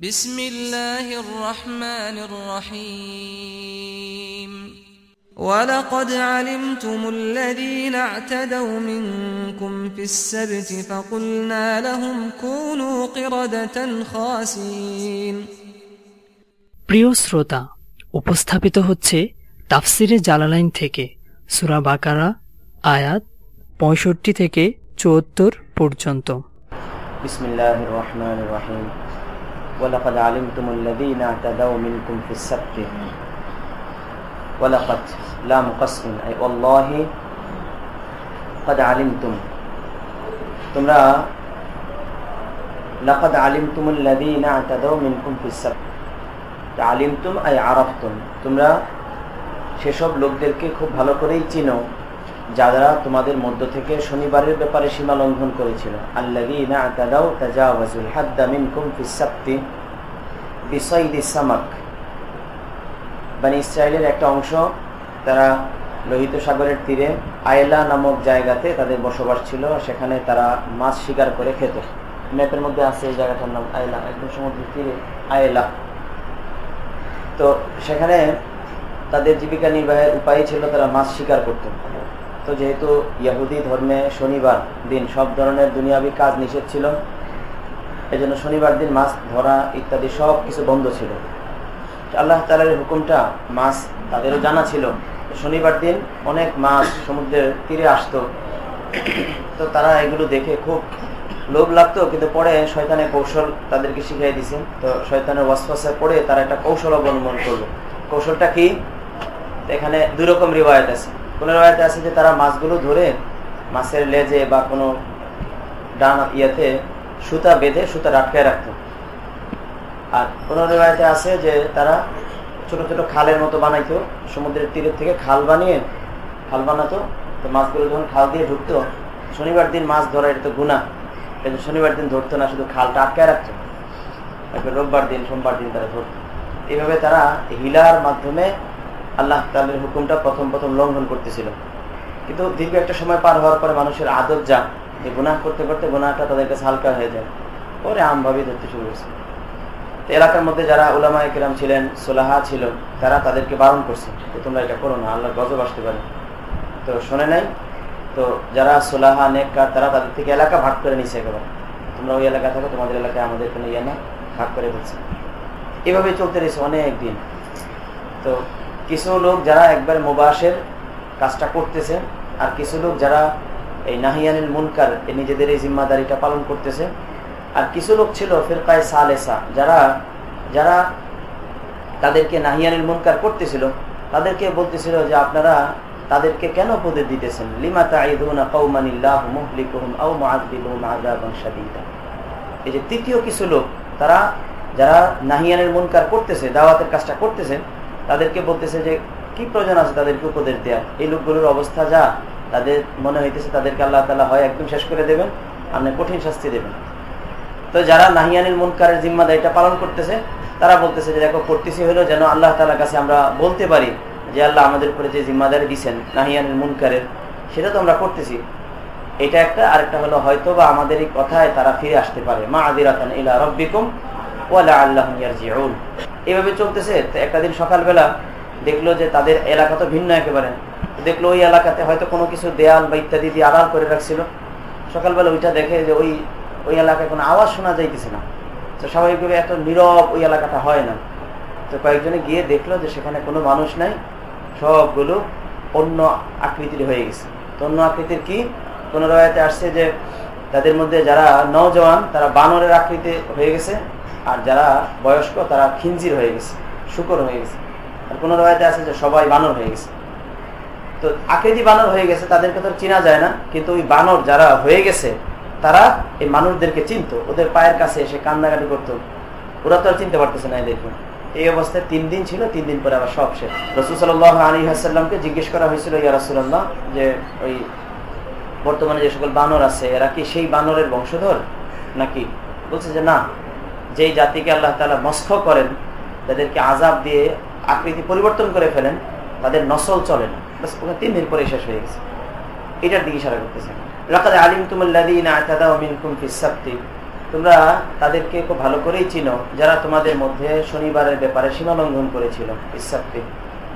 بسم الله الرحمن الرحيم ولقد علمتم الذين اعتدوا منكم في السبت فقلنا لهم كونوا قردة خاسئين প্রিয় শ্রোতা উপস্থাপিত হচ্ছে তাফসিরে জালালাইন থেকে সুরা বাকারা আয়াত পঁয়ষট্টি থেকে চুয়াত্তর পর্যন্ত بسم الله الرحمن الرحيم ولقد علمتم الذين اعتدوا منكم في السبت ولقد لام قسم أي والله قد علمتم তোমরা لقد علمتم الذين اعتدوا منكم في السبت علمتم أي عرفتم তোমরা সেসব লোকদেরকে খুব ভালো করেই চিনো যারা তোমাদের মধ্য থেকে শনিবারের ব্যাপারে সীমা লঙ্ঘন করেছিল। বানি ইসরায়েলের একটা অংশ তারা লোহিত সাগরের তীরে আয়লা নামক জায়গাতে তাদের বসবাস ছিল, সেখানে তারা মাছ শিকার করে খেত। ম্যাপের মধ্যে আছে এই জায়গাটার নাম আয়লা, একদম সমুদ্রের তীরে আয়লা। তো সেখানে তাদের জীবিকা নির্বাহের উপায় ছিল তারা মাছ শিকার করত। তো যেহেতু ইয়াহুদি ধর্মে শনিবার দিন সব ধরনের দুনিয়াবি কাজ নিষেধ ছিল এই জন্য শনিবার দিন মাছ ধরা ইত্যাদি সব কিছু বন্ধ ছিল। আল্লাহ তালার হুকুমটা মাছ তাদেরও জানা ছিল। শনিবার দিন অনেক মাছ সমুদ্রের তীরে আসতো। তো তারা এগুলো দেখে খুব লোভ লাগতো, কিন্তু পরে শয়তানের কৌশল তাদেরকে শিখিয়ে দিছে। তো শয়তানের ওয়াসফাসে পড়ে তারা একটা কৌশল অবলম্বন করল। কৌশলটা কি? এখানে দুই রকম রিবায়ত আছে। কোন রিবায়তে আছে যে তারা মাছগুলো ধরে মাছের লেজে বা কোনো ডান ইয়েতে সুতা বেঁধে সুতা আটকায় রাখত। আর কোন রিবায়তে আছে যে তারা ছোট ছোট খালের মতো বানাইতো, সমুদ্রের তীরের থেকে খাল বানিয়ে খাল বানাতো, তো মাছগুলো যখন খাল দিয়ে ঢুকতো, শনিবার দিন মাছ ধরা এটা তো গুণা কিন্তু শনিবার দিন ধরতো না, শুধু খালটা আটকায় রাখতো। রোববার দিন, সোমবার দিন তারা ধরতো। এইভাবে তারা হিলার মাধ্যমে আল্লাহ তালের হুকুমটা প্রথম প্রথম লঙ্ঘন করতেছিল। কিন্তু দীর্ঘ একটা সময় পার হওয়ার পরে মানুষের আদত যা যে গুনাহ করতে করতে গুনাহটা তাদের কাছে হালকা হয়ে যায়। পরে আমভাবেই ধরতে শুরু করেছে। এলাকার মধ্যে যারা উলামা একরাম ছিলেন, সোলাহা ছিল, তারা তাদেরকে বারণ করছে যে তোমরা এটা করো না, আল্লাহর গজব আসতে পারে। তো শোনে নাই? তো যারা সোলাহা, নেককার, তারা তাদের থেকে এলাকা ভাগ করে নিছে একেবারে। তোমরা ওই এলাকা থাকো, তোমাদের এলাকায় আমাদের কোনো ইয়ে না ভাগ করে দিচ্ছে। এভাবে চলতে রয়েছে অনেক দিন। তো কিছু লোক যারা একবার মোবাসের কাজটা করতেছে, আর কিছু লোক যারা এই নাহিয়ানিল মুনকার নিজেদের এই জিম্মাদারিটা পালন করতেছে, আর কিছু লোক ছিল ফিরকায় সালেসা, যারা যারা তাদেরকে নাহিয়ানিল মুনকার করতেছিল, তাদেরকে বলতেছিল যে আপনারা তাদেরকে কেন উপদেশ দিতেছেন? লিমা তাইদুনা এই যে তৃতীয় কিছু লোক, তারা, যারা নাহিয়ানের মুনকার করতেছে, দাওয়াতের কাজটা করতেছে তাদেরকে বলতেছে যে, কি প্রয়োজন আছে তাদেরকে উপদেশ দেওয়া এই লোকগুলোর অবস্থা যা, তাদের মনে হইতেছে তাদেরকে আল্লাহ তালা হয় একদম শেষ করে দেবেন আপনি কঠিন শাস্তি দেবেন। তো যারা নাহিয়ানিল মুনকারের জিম্মাদারিটা পালন করতেছে, তারা বলতেছে যে, দেখো করতেছি হলো যেন আল্লাহ তালার কাছে আমরা বলতে পারি যে, আল্লাহ আমাদের উপরে যে জিম্মাদারি দিচ্ছেন নাহিয়ানিল মুনকারের, সেটা তো আমরা করতেছি। এটা একটা, আরেকটা হলো হয়তো বা আমাদের এই কথায় তারা ফিরে আসতে পারে। মা আদিরাতান ইলা রব্বিকুম আল্লাহ এভাবে চলতেছে একটা দিন সকালবেলা দেখল যে তাদের এলাকা তো ভিন্ন একেবারে। দেখল ওই এলাকাতে হয়তো কোনো কিছু দেয়াল বা ইত্যাদি দিয়ে আড়াল করে রাখছিল। সকালবেলা ওইটা দেখে যে ওই ওই এলাকায় কোনো আওয়াজ শোনা যাইতেছে না। তো স্বাভাবিকভাবে এত নীরব ওই এলাকাটা হয় না। তো কয়েকজনে গিয়ে দেখল যে সেখানে কোনো মানুষ নাই। সবগুলো অন্য আকৃতির হয়ে গেছে। তো অন্য আকৃতির কি? কোনো রয়াতে আসছে যে তাদের মধ্যে যারা নজওয়ান তারা বানরের আকৃতি হয়ে গেছে। আর যারা বয়স্ক, তারা খিঞ্জির হয়ে গেছে, শুকর হয়ে গেছে। আর কোনো রয়াতে আছে যে সবাই বানর হয়ে গেছে। তো আকৃতি বানর হয়ে গেছে, তাদেরকে তো চেনা যায় না, কিন্তু ওই বানর যারা হয়ে গেছে, তারা এই মানুষদেরকে চিনতো। ওদের পায়ের কাছে এসে কান্নাকাটি করতো। ওরা তো আর চিনতে পারতেছে না এদেরকে। এই অবস্থায় তিন দিন ছিল, তিন দিন পরে আবার সব শেষ। রসুল সাল আলী হাসাল্লামকে জিজ্ঞেস করা হয়েছিল, ইয়া রাসুল্লাহ যে ওই বর্তমানে যে সকল বানর আছে, এরা কি সেই বানরের বংশধর নাকি? বলছে যে, না যেই জাতিকে আল্লাহ তালা মস্ক করেন, তাদেরকে আজাব দিয়ে আকৃতি পরিবর্তন করে ফেলেন, তাদের নসল চলে না। তিন দিন পরে শেষ হয়ে গেছে। এটার দিকে ইশারা করতেছে লাকাদ আলিমতুম আল্লাযীনা আতাদাউ মিনকুম ফিস সাবতি। তোমরা তাদেরকে খুব ভালো করেই চিনো, যারা তোমাদের মধ্যে শনিবারের ব্যাপারে সীমা লঙ্ঘন করেছিল। ইসাফি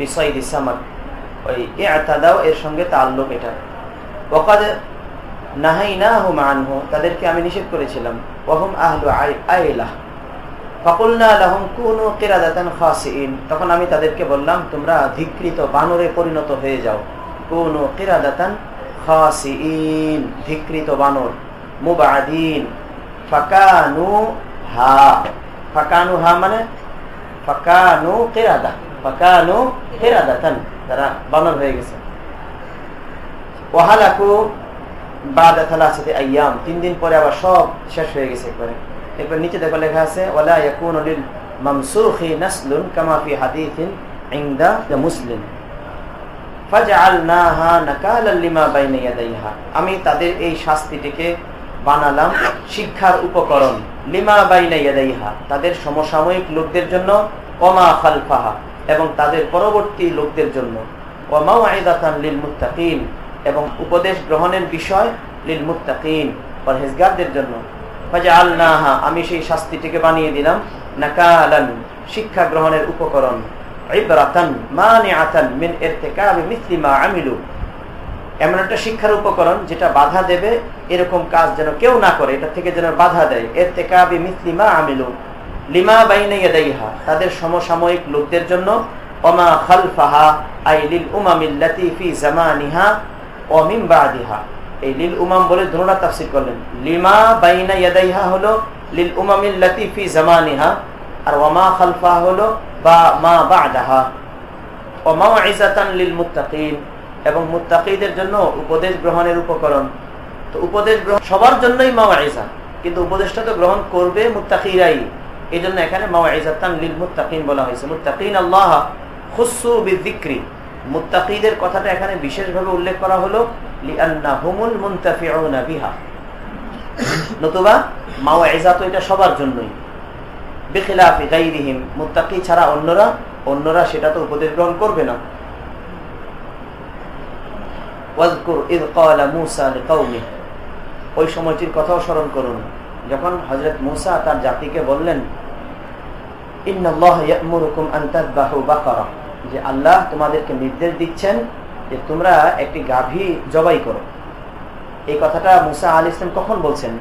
বিষয় দিসামাক ওই এ এতাদাও এর সঙ্গে তাল্লুক এটা। ওকাদ নাহাই না হুম আনহু, তাদেরকে আমি নিষেধ করেছিলাম। ওহম আহলু আইলাহ ফকুলনা আলহম কুন কেরাদাতান খাসিন তখন আমি তাদেরকে বললাম, তোমরা ধিকৃত বানরে পরিণত হয়ে যাও। কুন কেরাদাতান খাসিন ধিকৃত বানর। মুবাদিন। ফাকানু হা। ফাকানু হা মানে ফাকানু কেরাদা। ফাকানু কেরাদাতান। তারা বানর হয়ে গেছে। ওয়াহালাকু বাদা থালাসাতে আইয়াম। তিন দিন পরে আবার সব শেষ হয়ে গেছে একবারে। এরপর নিচে দেখো লেখা আছে, ওয়ালা ইয়াকুনু লিল মামসুখি নাসলুন কামা ফি হাদিসিন ইনদা দ্য মুসলিম। ফাজআলনাহা নাকালান লিমা বাইনা ইয়াদাইহা। আমি তাদের এই শাস্তিটিকে বানালাম শিক্ষার উপকরণ, লিমা বাইনা ইয়াদাইহা, তাদের সমসাময়িক লোকদের জন্য, ওমা খালফাহা, এবং তাদের পরবর্তী লোকদের জন্য। ওমাউইদাতান লিল মুত্তাকিন, এবং উপদেশ গ্রহণের বিষয় লিল মুত্তাকিন, পরহেজগারদের জন্য। আমি সেই শাস্তিটিকে বানিয়ে দিলাম। নাকালান, শিক্ষা গ্রহণের উপকরণ। মিন এমন একটা শিক্ষার উপকরণ যেটা বাধা দেবে, এরকম কাজ যেন কেউ না করে থেকে যেন বাধা দেয়। এর আমিলু। লিমা তাদের সমসাময়িক লোকদের জন্য। ওমা খালফাহা আইলিল উমামিল্লাতি ফি জামানিহা, ও মিন বাদিহা। এই লিল উমাম বলে ধরুনা তাফসির করলেন। লিমা বাইনা ইয়াদাইহা হলো লিল উমামিল্লাতি ফি জামানিহা, আর ওমা খালফা হলো বা মা বাদাহা। ও মাউইজাতান লিল মুত্তাকিন, এবং মুত্তাকিদের জন্য উপদেশ গ্রহণের উপকরণ। তো উপদেশ গ্রহণ সবার জন্যই মা মাওয়াইজা কিন্তু উপদেশটা তো গ্রহণ করবে মুত্তাকিরাই। এই জন্য এখানে মাওয়াইজাতান লিল মুত্তাকিন বলা হয়েছে। মুত্তাকিন আল্লাহ খুসু বিযিকরি। মুত্তাকিদের কথাটা এখানে বিশেষভাবে উল্লেখ করা হলো সবার জন্যই। ছাড়া অন্যরা অন্যরা সেটা তো উপদেশ গ্রহণ করবে না। ওই সময়টির কথাও স্মরণ করুন, যখন হজরত মুসা তার জাতিকে বললেন যে আল্লাহ তোমাদেরকে নির্দেশ দিচ্ছেন যে তোমরা একটি গাভী জবাই করো। এই কথাটা মুসা আল ইসলাম কখন বলছেন?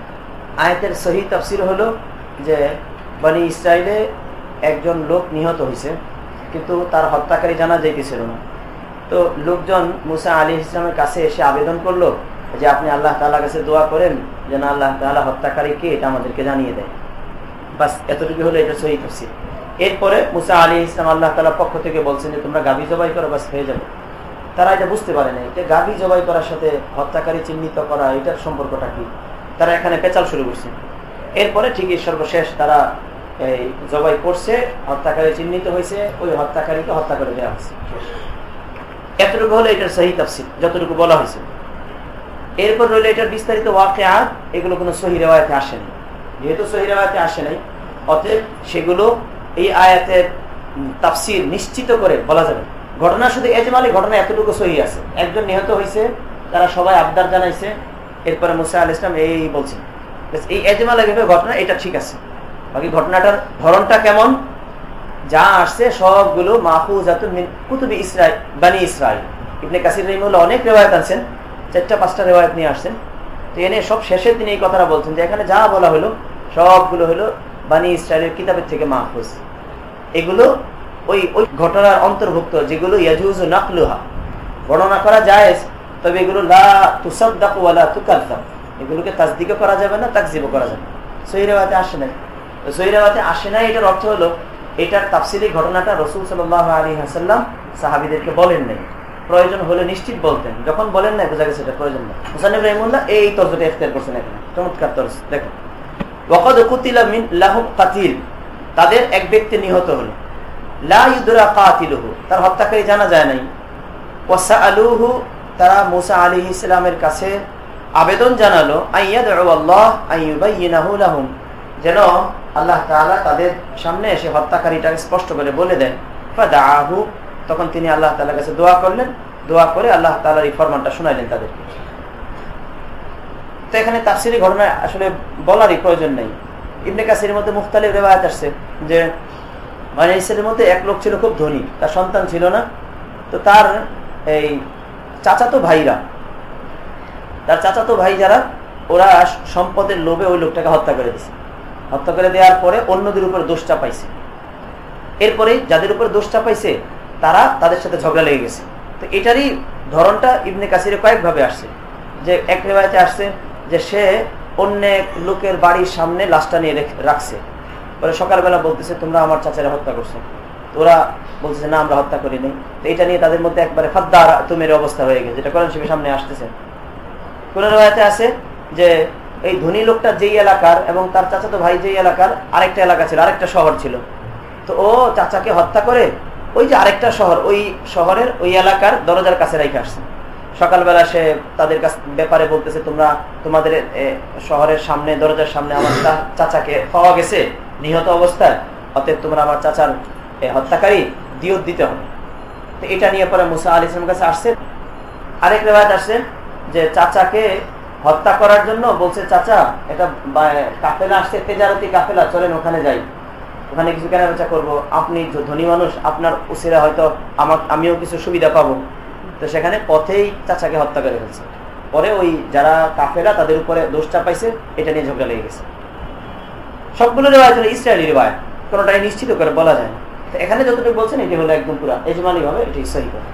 আয়তের সহি তফসির হলো যে বনি ইসরায়েলে একজন লোক নিহত হয়েছে, কিন্তু তার হত্যাকারী জানা যাইতেছিল না। তো লোকজন মুসা আলী ইসলামের কাছে এসে আবেদন করল যে আপনি আল্লাহ তালা কাছে দোয়া করেন যেন আল্লাহ তালা হত্যাকারী কে এটা আমাদেরকে জানিয়ে দেয়। বাস এতটুকু হলো এটা সহি তফসির। এরপরে মুসা আলী ইসলাম আল্লাহ তালার পক্ষ থেকে বলছেন যে, তোমরা গাভী জবাই করো, বাস হয়ে যাবে। তারা এটা বুঝতে পারে না এটা গাভী জবাই করার সাথে হত্যাকারী চিহ্নিত করা, এটার সম্পর্কটা কি? তারা এখানে পেঁচাল শুরু করছে। এরপরে ঠিকই সর্বশেষ তারা এই জবাই করছে, হত্যাকারী চিহ্নিত হয়েছে, ওই হত্যাকারীকে হত্যা করে দেওয়া হয়েছে। এতটুকু হলো এটার সহি তাফসির, যতটুকু বলা হয়েছে। এরপর রইল এটার বিস্তারিত ওয়াকে আট এগুলো কোনো সহি রেওয়ায়তে আসেনি যেহেতু সহি রেওয়ায়তে আসে নাই, অতএব সেগুলো এই আয়াতের তাফসির নিশ্চিত করে বলা যাবে। ঘটনা শুধু এজমালি ঘটনা এতটুকু সহি আছে। একজন নিহত হয়েছে তারা সবাই আবদার জানাইছে। এরপরে মুসা আল ইসলাম এই বলছেন এই এজমাল ঘটনা, এটা ঠিক আছে। বাকি ঘটনাটার ধরনটা কেমন? যা আসছে সবগুলো কুতুবি ইসরায়েল বানি ইসরায়েল ইবনে কাসির রহিমুল্লাহ অনেক রেওয়ায়ত আনছেন, চারটা, পাঁচটা রেওয়ায়ত নিয়ে আসছেন। তো এনে সব শেষে তিনি এই কথাটা বলছেন যে, এখানে যা বলা হলো, সবগুলো হলো বানি ইসরায়েলের কিতাবের থেকে মাহফুজ। এগুলো ওই ওই ঘটনার অন্তর্ভুক্ত, যেগুলো ইয়াজুজ নাকলুহা। বর্ণনা করা যায় তবে এগুলো লা তুসাদ্দাক ওয়ালা তুকালতাম এগুলোকে তাজদিকও করা যাবে না তাকজিবও করা যাবে সহি রেওয়াতে আসে নাই। সহি রেওয়াতে আসে নাই এটার অর্থ হলো, এটার তাফসিলি ঘটনাটা রসুল সাল আলী হাসাল্লাম সাহাবিদেরকে বলেন নাই। প্রয়োজন হলে নিশ্চিত বলতেন। যখন বলেন না বোঝা গেছে এটা প্রয়োজন না হুসানিব রহিমুল্লাহ এই তর্জটা এখতিয়ার করছেন এখানে। চমৎকার তর্জ দেখো মিন তাদের এক ব্যক্তি নিহত হল। তার হত্যাকারী জানা যায় নাই। আলুহু তারা মুসা আলী ইসলামের কাছে আবেদন জানালো আল্লাহ যেন আল্লাহ তাআলা তাদের সামনে এসে হত্যাকারীটাকে স্পষ্ট করে বলে দেন। তখন তিনি আল্লাহ তাআলার কাছে দোয়া করলেন। দোয়া করে আল্লাহ তাআলার এই ফরমানটা শোনাইলেন তাদেরকে। তো এখানে তাফসিরি ঘটনা আসলে বলারই প্রয়োজন নেই। ইবনে কাসির মধ্যে মুখতালিফ রেবায়ত আসছে যে মানে ইসরায়েলের মধ্যে এক লোক ছিল খুব ধনী, তার সন্তান ছিল না। তো তার এই চাচাতো ভাইরা, তার চাচাতো ভাই যারা, ওরা সম্পদের লোভে ওই লোকটাকে হত্যা করে দিয়েছে। হত্যা করে দেওয়ার পরে অন্যদের উপর দোষ চাপাইছে। এরপরে যাদের উপর দোষ চাপাইছে, তারা তাদের সাথে ঝগড়া লেগে গেছে। তো এটারই ধরনটা ইবনে কাসিরে কয়েকভাবে আসছে। যে এক রেবায়তে আসছে যে সে অন্য লোকের বাড়ির সামনে লাশটা নিয়ে রাখছে। পরে সকালবেলা বলতেছে, তোমরা আমার চাচারা হত্যা করছ। ওরা বলতেছে, না, আমরা হত্যা করি নাই তো এটা নিয়ে তাদের মধ্যে একবারে ফাদ্দার তুমের অবস্থা হয়ে গেছে, যেটা করেন শিবের সামনে আসতেছে। কোন রেবায়তে আছে যে, এই ধনী লোকটা যেই এলাকার এবং তার চাচাতো ভাই যেই এলাকার আরেকটা এলাকা ছিল, আরেকটা শহর ছিল। তো ও চাচাকে হত্যা করে ওই যে আরেকটা শহর, ওই শহরের ওই এলাকার দরজার কাছে রেখে আসছে। সকালবেলা সে তাদের কাছ ব্যাপারে বলতেছে, তোমরা তোমাদের শহরের সামনে, দরজার সামনে আমার চাচাকে পাওয়া গেছে, নিহত অবস্থায়। অতএব তোমরা আমার চাচার হত্যাকারী দিয়ত দিতে হবে। তো এটা নিয়ে পরে মুসা আল ইসলামের কাছে আসছে। আরেক রেবায়ত আসছে যে চাচাকে হত্যা করার জন্য বলছে, চাচা, এটা কাফেলা আসছে, তেজারতি কাফেলা, চলেন ওখানে যাই। ওখানে কিছু কেনা বেচা করব। আপনি ধনী মানুষ, আপনার উসিরা হয়তো আমার, আমিও কিছু সুবিধা পাবো। তো সেখানে পথেই চাচাকে হত্যা করে ফেলছে। পরে ওই যারা কাফেরা তাদের উপরে দোষ চাপাইছে, এটা নিয়ে ঝগড়া লেগে গেছে। সবগুলো রেওয়ায় হলো ইসরায়েলি রেওয়ায় কোনোটাই নিশ্চিত করে বলা যায় না। এখানে যতটুকু বলছেন, এটি হলো একদম পুরা এজমানি ভাবে এটি সহি কথা।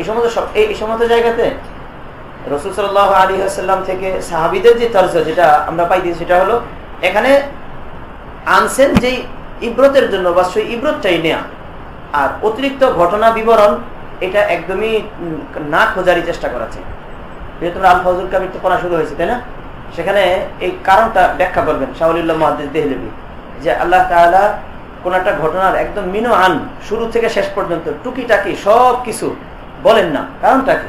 এই সমস্ত এই সমস্ত জায়গাতে সাল্লাহ আলী থেকে সাহাবিদের যে যেটা আমরা সেটা হলো এখানে আনছেন যে ইব্রতের জন্য বা সেই ইব্রতটাই নেয়া। আর অতিরিক্ত ঘটনা বিবরণ এটা একদমই না খোঁজারই চেষ্টা করাছে যেহেতু আল ফজুল কাবির তো পড়া শুরু হয়েছে, তাই না? সেখানে এই কারণটা ব্যাখ্যা করবেন শাহুল্লাহ মহাদিস দেহলেবি, যে আল্লাহ তালা কোন একটা ঘটনার একদম মিনো আন, শুরু থেকে শেষ পর্যন্ত টুকিটাকি সব কিছু বলেন না। কারণটা কি?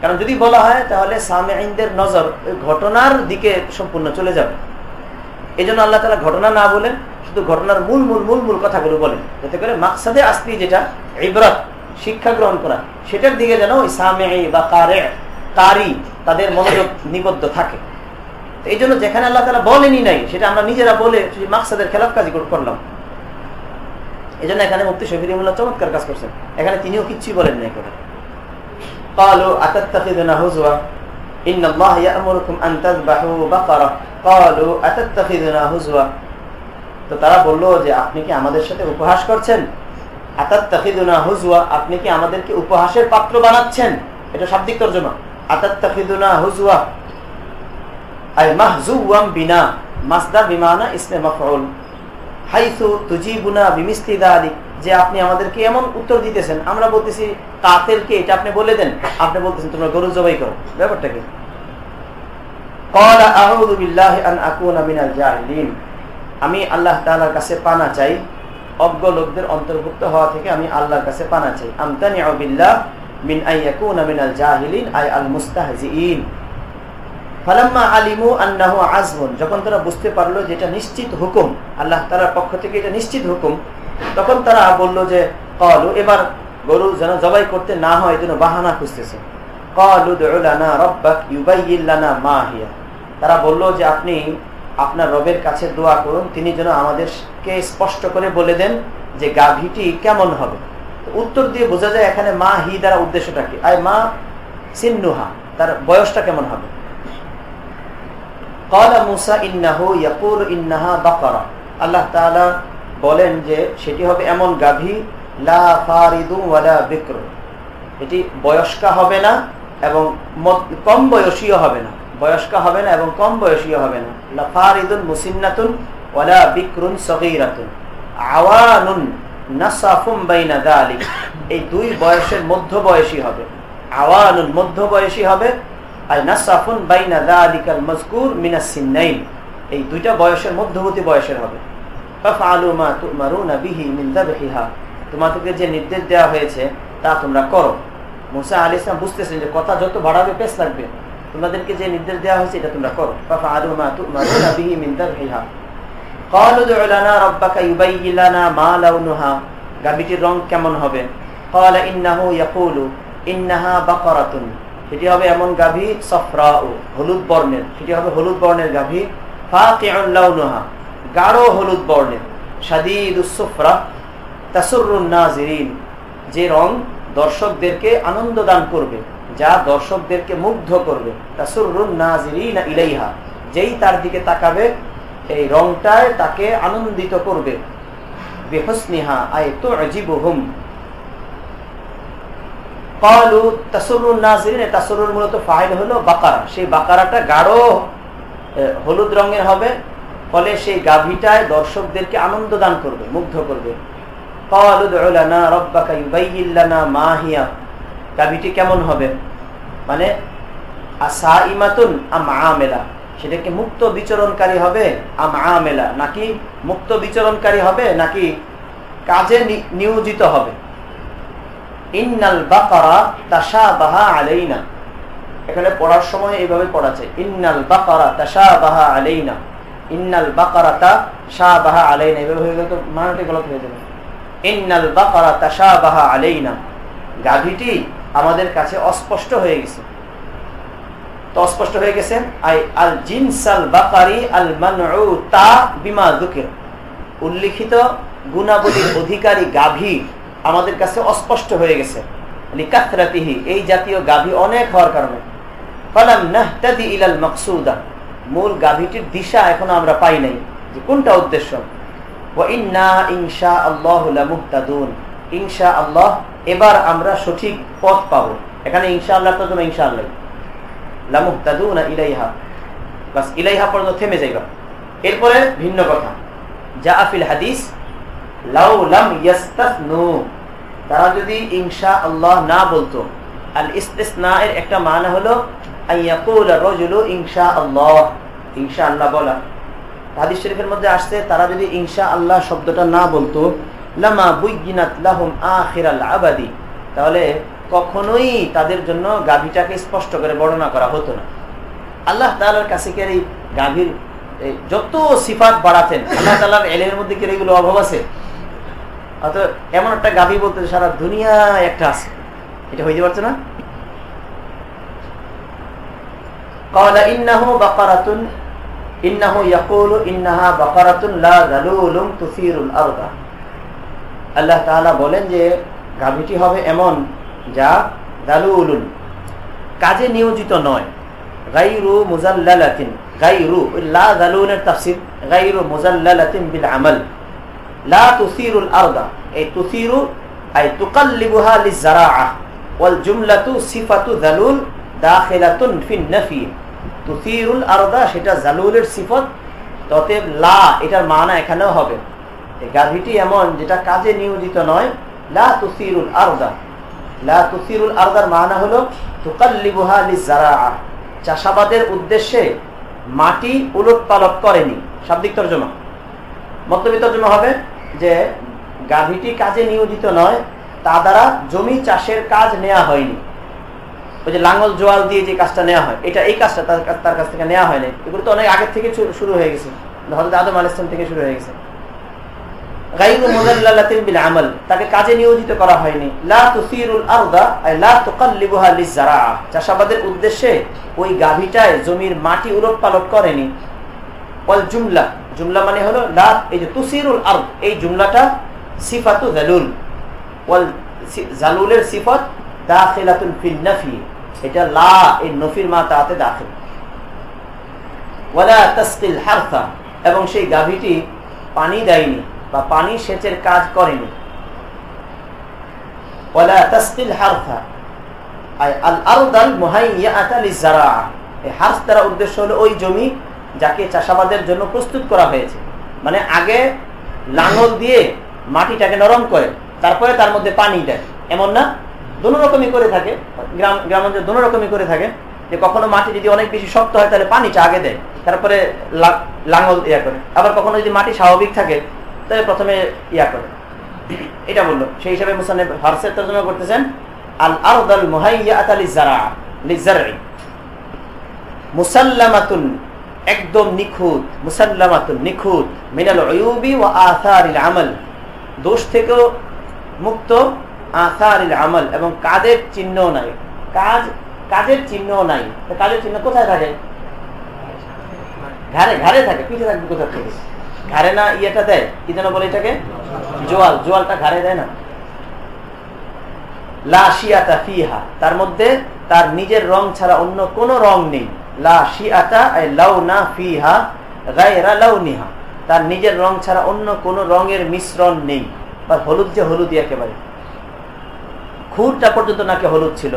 কারণ যদি বলা হয় তাহলে সামে আইনদের নজর ওই ঘটনার দিকে সম্পূর্ণ চলে যাবে। এই জন্য আল্লাহ তালা ঘটনা না বলেন শুধু ঘটনার মূল মূল মূল মূল কথাগুলো বলেন যাতে করে মাকসাদে আসতি যেটা ইবরত শিক্ষা গ্রহণ করা সেটার দিকে যেন ওই সামে বা কারে কারি তাদের মনোযোগ নিবদ্ধ থাকে এই জন্য যেখানে আল্লাহ তালা বলেনি নাই সেটা আমরা নিজেরা বলে মাকসাদের খেলাফ কাজ করলাম এই জন্য এখানে মুক্তি শফিরিমুল্লাহ চমৎকার কাজ করছেন এখানে তিনিও কিচ্ছুই বলেন নাই করে قالوا أتتخذنا هزوا إن الله يأمركم أن تذبحوا بقرة قالوا أتتخذنا هزوا তো তারা বলল যে আপনি কি আমাদের সাথে উপহাস করছেন? আপনি কি আমাদেরকে উপহাসের পাত্র বানাচ্ছেন? এটা শাব্দিক তর্জমা। এমন উত্তর দিতেছেন। আমরা বলতেছি কাতেলকে এটা আপনি বলে দেন। আপনি বলতেছেন, তোমরা গরু জবাই করো। ব্যাপারটা কি? আমি আল্লাহ তালার কাছে পানা চাই। অজ্ঞ লোকদের অন্তর্ভুক্ত হওয়া থেকে আমি আল্লাহর কাছে পানা চাই। আমতানি আবিল্লাহ মিন আইয়াকুনা জাহিলিন, আই আল যখন তারা বুঝতে পারল যে এটা নিশ্চিত হুকুম, আল্লাহ তালার পক্ষ থেকে এটা নিশ্চিত হুকুম, তখন তারা বলল যে কলু এবার গরু যেন জবাই করতে না হয়, যেন বাহানা খুঁজতেছে। তারা বলল যে আপনি আপনার রবের কাছে দোয়া করুন, তিনি যেন আমাদেরকে স্পষ্ট করে বলে দেন যে গাভীটি কেমন হবে। উত্তর দিয়ে বোঝা যায় এখানে মা হি দ্বারা উদ্দেশ্যটা কি? আয় মা সিন্নুহা, তার বয়সটা কেমন হবে? আল্লাহ বলেন যে সেটি হবে এমন গাভী এটি বয়স্কা হবে না এবং কম বয়সীয় হবে না। বয়স্ক হবে না এবং কম বয়সীয় হবে না। লাফারিদুন মুসিন্নাতুন ওয়ালা বিক্রুন সগীরাতুন। আওয়ানুন নাসাফুম বাইনা দালিক। এই দুই বয়সের মধ্য বয়সী হবে। আওয়ানুন মধ্য বয়সী হবে। আর নাসাফুন বাইনা দালিকাল মজকুর মিনাস সিন্নাইন। এই দুইটা বয়সের মধ্যবর্তী বয়সের হবে। তোমাদেরকে যে নির্দেশ দেওয়া হয়েছে, তা তোমরা করো। মুসা আলী ইসলাম বুঝতেছেন যে কথা যত বাড়াবে, পেশ লাগবে। তোমাদেরকে যে নির্দেশ দেওয়া হয়েছে, এটা তোমরা করো। গাবিটির রং কেমন হবে? সেটি হবে এমন গাভী সফরা হলুদ বর্ণের। সেটি হবে হলুদ বর্ণের গাভী ফাঁকা গাঢ় হলুদ বর্ণের। সাদিদ উসফরা তাসুরুন্নাজিরিন যে রং দর্শকদেরকে আনন্দ দান করবে, যা দর্শকদেরকে মুগ্ধ করবে। ইলাইহা, যেই তার দিকে তাকাবে এই রংটায় তাকে আনন্দিত করবে। বেহসনিহা আয় তো অজিবহুম কালু তাসরুল নাজরিন তাসরুল মূলত ফাইল হলো বাকারা। সেই বাকারাটা গাঢ় হলুদ রঙের হবে, ফলে সেই গাভীটায় দর্শকদেরকে আনন্দ দান করবে, মুগ্ধ করবে। গাভীটি কেমন হবে? মানে আসা ইমাতুন আমেলা। সেটাকে মুক্ত বিচরণকারী হবে আমেলা। নাকি মুক্ত বিচরণকারী হবে, নাকি কাজে নিয়োজিত হবে। ইন্নাল বাকারা তাসা বাহা আলাইনা। এখানে পড়ার সময় এইভাবে পড়াচ্ছে। ইন্নাল বাকারা তাসা বাহা আলাইনা। ইন্নাল বাকারাতা শাহ বাহা আলাইনা। এভাবে হয়ে গলত হয়ে যাবে। ইন্নাল বাকারা তাসা বাহা আলাইনা। গাভীটি আমাদের কাছে অস্পষ্ট হয়ে গেছে। তো অস্পষ্ট হয়ে গেছে আল জিনসাল বাকারি আল বিমা উল্লিখিত গুণাবলীর অধিকারী গাভী আমাদের কাছে অস্পষ্ট হয়ে গেছে। লিকাত্রাতিহি এই জাতীয় গাভী অনেক হওয়ার কারণে। ফালাম নাহতাদি ইলাল মাকসুদা। মূল গাভীটির দিশা এখনও আমরা পাই নাই। যে কোনটা উদ্দেশ্য? এবার আমরা সঠিক পথ পাবো। এখানে তো ইলাইহা। বাস ইলাইহা পর্যন্ত থেমে যাইবা। এরপরে ভিন্ন কথা। যা আফিল হাদিস তারা যদি ইনশা আল্লাহ না বলতো, আল এর একটা মানে হলো ইনশা আল্লাহ ইনশা আল্লাহ বলা। হাদিস শরীফের মধ্যে আসছে তারা যদি ইনশা আল্লাহ শব্দটা না বলতো লামা বুইগিনাত লাহুম আখিরাল আবাদি তাহলে কখনোই তাদের জন্য গাভীটাকে স্পষ্ট করে বর্ণনা করা হতো না আল্লাহ তাআলার কাছে কি এই গাভীর যত সিফাত বাড়াতেন আল্লাহ তাআলার এলেমের মধ্যে কি এগুলো অভাব আছে অর্থাৎ এমন একটা গাভী বলতে সারা দুনিয়া একটা আছে এটা হইতে পারছে না قال إنه بقرة ইন্নাহু ইয়াকুলু ইন্নাহা বাকারাতুন লা যালুলুম তুসিরুল আরদা। আল্লাহ তাআলা বলেন যে, গাভীটি হবে এমন যা দালুলুন কাজে নিয়োজিত নয়। গাইরু মুজাল্লালাতিন গাইরু লা দালুনের তাফসীর গাইরু মুজাল্লালাতিন বিল আমাল, লা তুসিরুল আরদা, এই তুসিরু, আই তুকাল্লিবুহা লিজারাআ ওয়াল জুমলাতু সিফাতু দালুল দাখিলাতুন ফিন নাফি তুসিরুল আরদা, সেটা জালুলের সিফত। ততএব লা, এটার মানা এখানেও হবে। গাভীটি এমন, যেটা কাজে নিয়োজিত নয়। লা তুসিরুল আরদা। লা তুসিরুল আরদার মানা হলো, তুকাল্লিবুহা লিজারাআহ চাষাবাদের উদ্দেশ্যে মাটি উলট পালট করেনি। শাব্দিক তর্জমা। মতলবী তর্জমা হবে যে, গাভীটি কাজে নিয়োজিত নয়, তা দ্বারা জমি চাষের কাজ নেওয়া হয়নি। ওই যে লাঙ্গল জোয়াল দিয়ে যে কাজটা নেওয়া হয়, এটা এই কাজটা তার কাছ থেকে নেওয়া হয়নি। এগুলো তো অনেক আগের থেকে শুরু হয়ে গেছে। হজরত আদম আলাইসলাম থেকে শুরু হয়ে গেছে। গাভীটায় জমির মাটি করেনি। জুমলা জুমলা মানে হলো লাত এই যে তুসিরুল এই জুমলাটা জালুল। জালুলের সিফত এটা লা, এই নফির মা তাতে দাখিল। ওয়ালা তাসকিল হারসা, এবং সেই গাভীটি পানি দেয়নি বা পানি সেচের কাজ করেনি। ওয়ালা তাসকিল হারসা আল আরদাল মুহাইয়াতা লিজারা, এই হার্স দ্বারা উদ্দেশ্য হলো ওই জমি যাকে চাষাবাদের জন্য প্রস্তুত করা হয়েছে। মানে আগে লাঙল দিয়ে মাটিটাকে নরম করে, তারপরে তার মধ্যে পানি দেয়। এমন না? দোনো রকমই করে থাকে, গ্রাম, গ্রামাঞ্চল দোনো রকমই করে থাকে, যে কখনো মাটি যদি অনেক বেশি শক্ত হয়, তাহলে পানিটা আগে দেয়, তারপরে লাঙল ইয়া করে। আবার কখনো যদি মাটি স্বাভাবিক থাকে, তাহলে প্রথমে ইয়া করে। এটা বলল। সেই হিসাবে মুসান্নে হর্ষের তর্জমা করতেছেন, আল মুসাল্লামাতুন, একদম নিখুঁত, মুসাল্লামাতুন নিখুঁত, মিনাল অয়ুবি ও আসারিল আমল। দোষ থেকেও মুক্ত আমল এবং কাজের চিহ্ন নাই। কাজ, কাজের চিহ্ন নাই। কাজের চিহ্ন কোথায় থাকে? থাকে। পিঠে থাকবে না ইয়েটা দেয়? কি যেন বলে এটাকে? জোয়াল। জোয়ালটা দেয় না। লাশিয়াতা ফিহা। তার মধ্যে তার নিজের রং ছাড়া অন্য কোনো রং নেই। লাশিয়াতা লাউ না ফিহা, গায়রা লাউ নিহা। তার নিজের রং ছাড়া অন্য কোনো রঙের মিশ্রণ নেই। বা হলুদ যে হলুদ একেবারে। খুরটা পর্যন্ত নাকি হলুদ ছিল।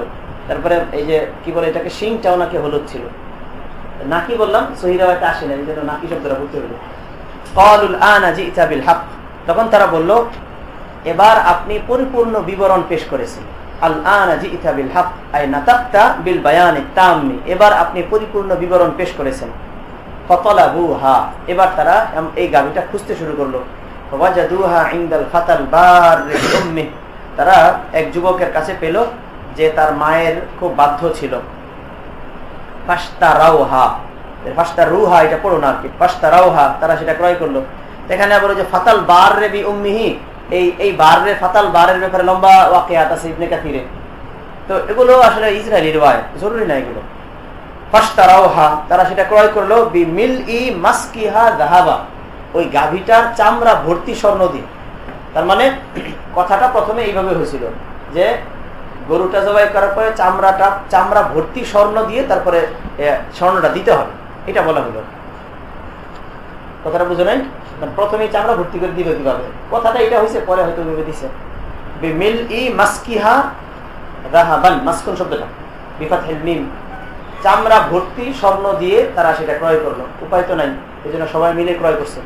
তারপরে এই যে, কি বলে এটাকে, শিংটাও নাকি হলুদ ছিল। নাকি বললাম সহিরা আসে না এই জন্য নাকি শব্দটা বলতে হলো কলুল আনা জি ইতাবিল হাক। তখন তারা বলল, এবার আপনি পরিপূর্ণ বিবরণ পেশ করেছেন। আল আনা জি ইতাবিল হাক, আই নাতাক্তা বিল বায়ানে তাম্মি। এবার আপনি পরিপূর্ণ বিবরণ পেশ করেছেন। ফতলা হা এবার তারা এই গাভিটা খুঁজতে শুরু করল। ওয়াজাদুহা ইনদাল ফাতাল বার তারা এক যুবকের কাছে পেল যে তার মায়ের খুব বাধ্য ছিল। রুহা এটা পড়ো না পাস্তা রাউহা তারা সেটা ক্রয় করল। এখানে যে, ফাতাল বার রে এই এই বার রে ফাতাল বারের ব্যাপারে লম্বা ওয়াকিয়াত আছে ইবনে তো এগুলো আসলে ইসরায়েলি রিওয়ায়, জরুরি না এগুলো। ফাস্তা রাউহা তারা সেটা ক্রয় করল, বি মিল ই মাস্কিহা জাহাবা ওই গাভীটার চামড়া ভর্তি স্বর্ণ দিয়ে। তার মানে কথাটা প্রথমে এইভাবে হয়েছিল যে, গরুটা জবাই করার পরে চামড়াটা, চামড়া ভর্তি স্বর্ণ দিয়ে তারপরে স্বর্ণটা দিতে হবে। এটা বলা হলো। কথাটা বুঝে নাই? প্রথমে চামড়া ভর্তি করে দিবে কীভাবে? কথাটা এটা হয়েছে, পরে হয়তো ভেবে দিছে। মিল ই মাস্কিহা রাহাবান, মাস্কুন শব্দটা। বিফাত চামড়া ভর্তি স্বর্ণ দিয়ে তারা সেটা ক্রয় করল। উপায় তো নাই এই সবাই মিলে ক্রয় করছে।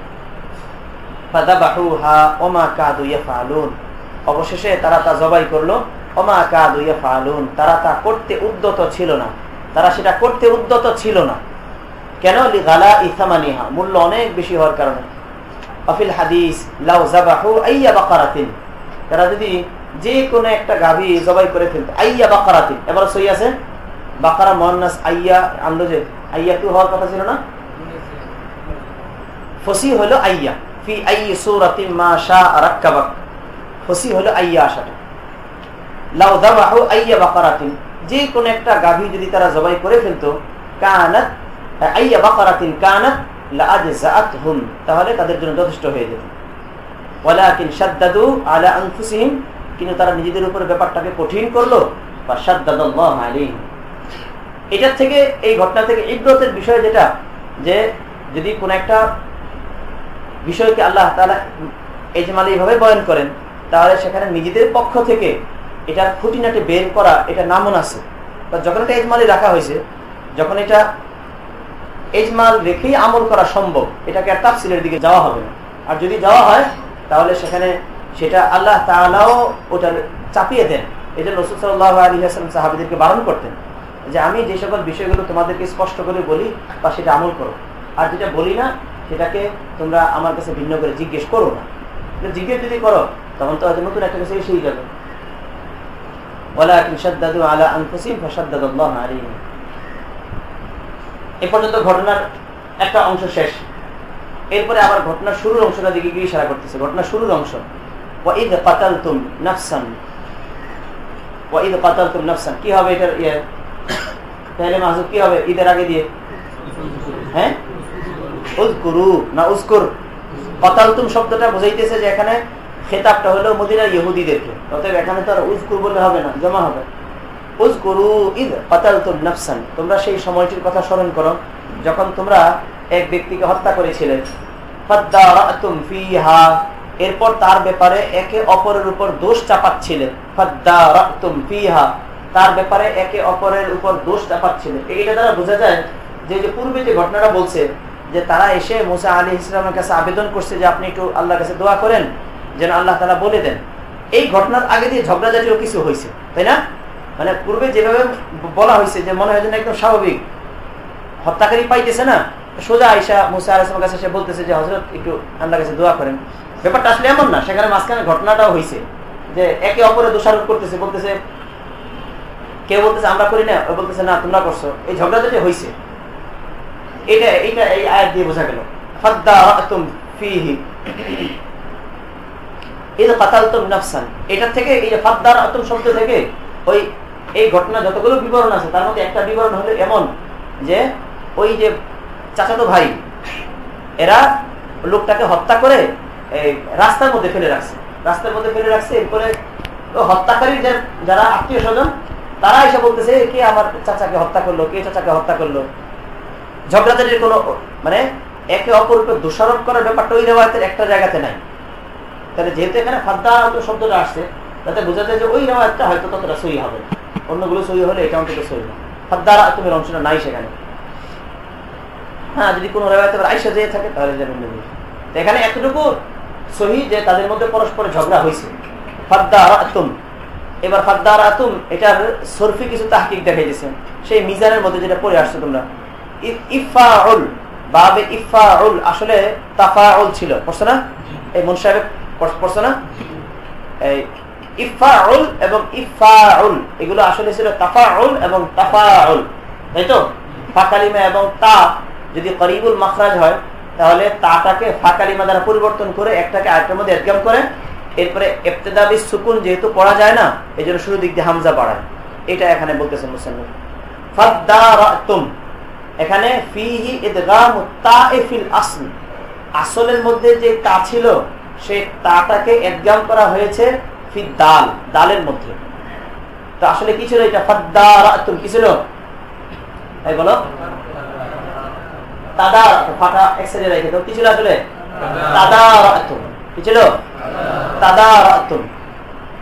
অবশেষে তারা তা জবাই করল অমা কাদুয়া ফালুন তারা তা করতে উদ্যত ছিল না। তারা সেটা করতে উদ্যত ছিল না। কেন? গালা ইসামানিহা মূল্য অনেক বেশি হওয়ার কারণে। অফিল হাদিস, লাউ জাবাহু আইয়া বাকারাতিন। তারা যদি যে কোনো একটা গাভী জবাই করে ফেলতো, আইয়া বাকারাতিন। এবার সই আছে? বাকারা মোহান্নাস আইয়া আনলো আইয়া তু হওয়ার কথা ছিল না? ফসি হলো আইয়া। যে কোন একটা গাভী যদি তারা জবাই করে ফেলতো তাহলে তাদের জন্য যথেষ্ট হয়ে যেত। কিন্তু তারা নিজেদের উপর ব্যাপারটাকে কঠিন করল এটার থেকে, এই ঘটনা থেকে ইব্রতের বিষয় যেটা, যে যদি কোন একটা বিষয়কে আল্লাহ তাআলা এজমালি ভাবে বয়ন করেন, তাহলে সেখানে নিজেদের পক্ষ থেকে এটার খুঁটিনাটি বের করা, এটা নামন আছে। বা যখন এটা এজমালি রাখা হয়েছে, যখন এটা এজমাল রেখেই আমল করা সম্ভব, এটাকে আর তাফসিলের দিকে যাওয়া হবে না। আর যদি যাওয়া হয়, তাহলে সেখানে সেটা আল্লাহ তালাও ওটা চাপিয়ে দেন। এটা রসুল সাল্লাহ আলী হাসলাম সাহাবিদেরকে বারণ করতেন যে, আমি যে সকল বিষয়গুলো তোমাদেরকে স্পষ্ট করে বলি বা সেটা আমল করো। আর যেটা বলি না সেটাকে তোমরা আমার কাছে ভিন্ন করে জিজ্ঞেস করো না। জিজ্ঞেস যদি করো, তখন তো হয়তো নতুন একটা কাছে এসেই যাবে। এ পর্যন্ত ঘটনার একটা অংশ শেষ। এরপরে আবার ঘটনার শুরুর অংশটা দিকে গিয়ে ইশারা করতেছে। ঘটনার শুরুর অংশ, ওয়াইদ কাতালতুম নাফসান। ওয়াইদ কাতালতুম নাফসান। কি হবে এটার ইয়ে? তাহলে কি হবে? ঈদের আগে দিয়ে? হ্যাঁ? তোমরা সেই সময়টির কথা স্মরণ করো, যখন তোমরা এক ব্যক্তিকে হত্যা করেছিলে। এরপর তার ব্যাপারে একে অপরের উপর দোষ চাপাচ্ছিলেন তার ব্যাপারে একে অপরের উপর দোষ চাপাচ্ছিলেন এটা দ্বারা বোঝা যায় যে পূর্বে যে ঘটনাটা বলছে যে তারা এসে মুসা আলী ইসলামের কাছে আবেদন করছে যে আপনি একটু আল্লাহর কাছে দোয়া করেন, যেন আল্লাহ তালা বলে দেন। এই ঘটনার আগে দিয়ে ঝগড়া জাতীয় কিছু হয়েছে, তাই না? মানে পূর্বে যেভাবে বলা হয়েছে যে মনে হয় যেন একদম স্বাভাবিক। হত্যাকারী পাইতেছে না, সোজা আইসা মুসা আলাইসলামের কাছে সে বলতেছে যে হজরত একটু আল্লাহ কাছে দোয়া করেন। ব্যাপারটা আসলে এমন না, সেখানে মাঝখানে ঘটনাটাও হয়েছে। যে একে অপরে দোষারোপ করতেছে, বলতেছে, কেউ বলতেছে, আমরা করি না বলতেছে, না, তোমরা করছ। এই ঝগড়া যেটা হয়েছে। এটা এটা এই আয়াত দিয়ে বোঝা গেল। এটা থেকে, এই যে ফাদ্দার আতম শব্দ থেকে, ওই, এই ঘটনা যতগুলো বিবরণ আছে, তার মধ্যে একটা বিবরণ হলো এমন যে, ওই যে চাচাতো ভাই, এরা লোকটাকে হত্যা করে রাস্তার মধ্যে ফেলে রাখছে। রাস্তার মধ্যে ফেলে রাখছে, এরপরে হত্যাকারী যারা আত্মীয় স্বজন, তারা এসে বলতেছে কে আমার চাচাকে হত্যা করল? কে চাচাকে হত্যা করল? ঝগড়াঝাটির কোনো মানে একে অপরকে দোষারোপ করার ব্যাপারটা ওই রেওয়ায়তের একটা জায়গাতে নাই। তাহলে যেহেতু এখানে ফাদ্দা শব্দটা আসছে, তাতে বোঝা যায় যে ওই রেওয়ায়তটা হয়তো ততটা সই হবে অন্যগুলো সই হলে এটা অন্তত সই না। ফাদ্দার তুমি অংশটা নাই সেখানে। হ্যাঁ যদি কোনো রেওয়ায়তে আইসা যেয়ে থাকে, তাহলে যেমন এখানে এতটুকু সহি যে তাদের মধ্যে পরস্পর ঝগড়া হয়েছে। ফাদ্দার আতুম। এবার ফাদ্দার আতুম, এটার সরফি কিছু তাহকিক দেখাই দিয়েছে সেই মিজানের মধ্যে যেটা পড়ে আসছো তোমরা। ইফাউল, বাবে ইফাউল, আসলে তাফাউল ছিল। পড়ছো না? এই মন সাহেব পড়ছো না? এই ইফাউল এবং ইফাউল, এগুলো আসলে ছিল তাফাউল এবং তাফাউল। তাই তো? ফাকালিমা এবং তা, যদি করিবুল মাখরাজ হয়, তাহলে তাটাকে ফাকালিমা দ্বারা পরিবর্তন করে একটাকে আরেকটার মধ্যে এদগাম করে, এরপরে এফতেদাবি সুকুন যেহেতু পড়া যায় না এই জন্য শুরু দিক দিয়ে হামজা বাড়ায়। এটা এখানে বলতেছেন মুসলমান এখানে ফিহি আসল। আসলের মধ্যে যে তা ছিল সেই তাটাকে এদগাম করা হয়েছে ফি দাল, দালের মধ্যে। তো আসলে কি ছিল এটা? ফাদ্দারাতুম কি ছিল? তাই বলো। তাদার ফাটা এক সাইডে রেখে তো কি ছিল আসলে? তাদারাতুম কি ছিল? তাদারাতুম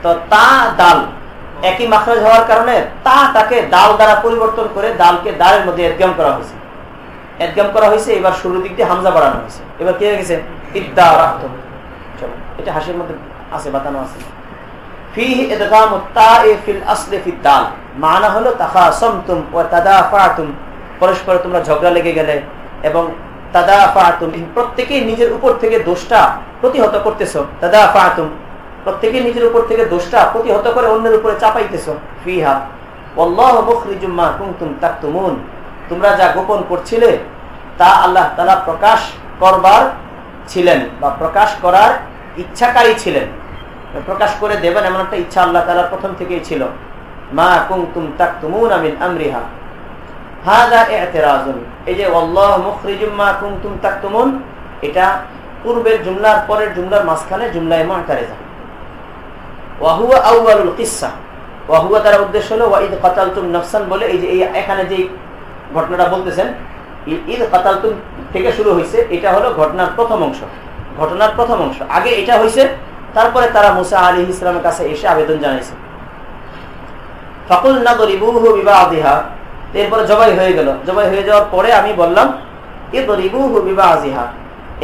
তো তা, দাল। একই মাখরাজ হওয়ার কারণে তা তাকে দাল দ্বারা পরিবর্তন করে দালকে দালের মধ্যে এদগাম করা হয়েছে। এদগাম করা হয়েছে, এবার শুরুর দিক দিয়ে হামজা বাড়ানো হয়েছে। এবার কে গেছে? ইদ্দারাতুম চলো, এটা হাসির মধ্যে আছে, বাতানো আছে। মানা পরস্পর তোমরা ঝগড়া লেগে গেলে এবং তাদাফাতুম, প্রত্যেকেই নিজের উপর থেকে দোষটা প্রতিহত করতেছো। তাদাফাতুম প্রত্যেকে নিজের উপর থেকে দোষটা প্রতিহত করে অন্যের উপরে চাপাইতেছ। ফিহা। তোমরা যা গোপন করছিলে, তা আল্লাহ তালা প্রকাশ করবার ছিলেন বা প্রকাশ করার ইচ্ছাকারী ছিলেন। প্রকাশ করে দেবেন এমন একটা ইচ্ছা আল্লাহ তালা প্রথম থেকেই ছিল। মা কুমতুম তাকতুমুন আমিন আমরিহা। হাদা এতেরাজুন এই যে আল্লাহ মুখরিজুম মা কুমতুম তাকতুমুন, এটা পূর্বের জুমলার পরের জুমলার মাঝখানে জুমলায় মাহতারে যায় ওয়াহুয়া কিসা ওয়াহুয়া তার উদ্দেশ্য হলো ওয়াঈদ কাতালতুম নফসান বলে, এই যে এই এখানে যে ঘটনাটা বলতেছেন ঈদ কাতালতুম থেকে শুরু হয়েছে এটা হলো ঘটনার প্রথম অংশ। ঘটনার প্রথম অংশ। আগে এটা হয়েছে তারপরে তারা মুসা আলী ইসলামের কাছে এসে আবেদন জানাইছে। ফকুল না দরিবুহু বিবাহ আদিহা এরপরে জবাই হয়ে গেল। জবাই হয়ে যাওয়ার পরে আমি বললাম দরিবুহু বিবাহ আজিহা